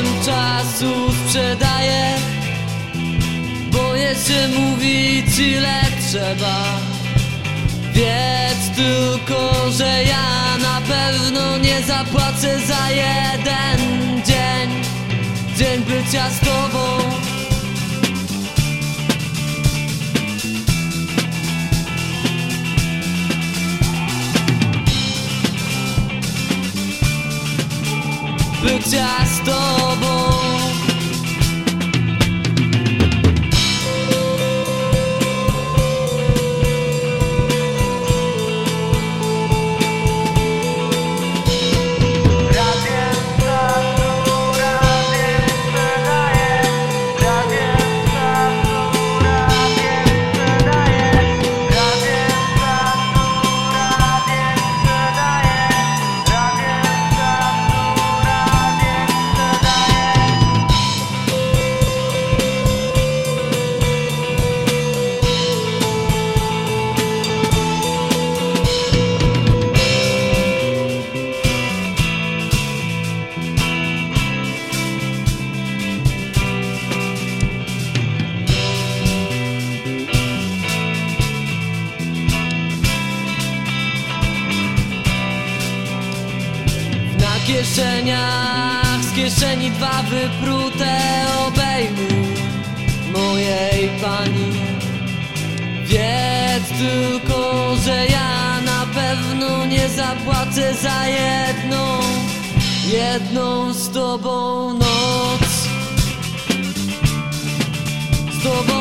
Radiem czasu sprzedaję Bo jeszcze mówić ile trzeba. Wiedz tylko, że ja na pewno nie zapłacę za jeden dzień. Dzień bycia z tobą. Bycia z tobą trouble. Kieszeniach z kieszeni dwa wyprute obejmu mojej pani. Wiedz tylko, że ja na pewno nie zapłacę za jedną Jedną z tobą noc. Z tobą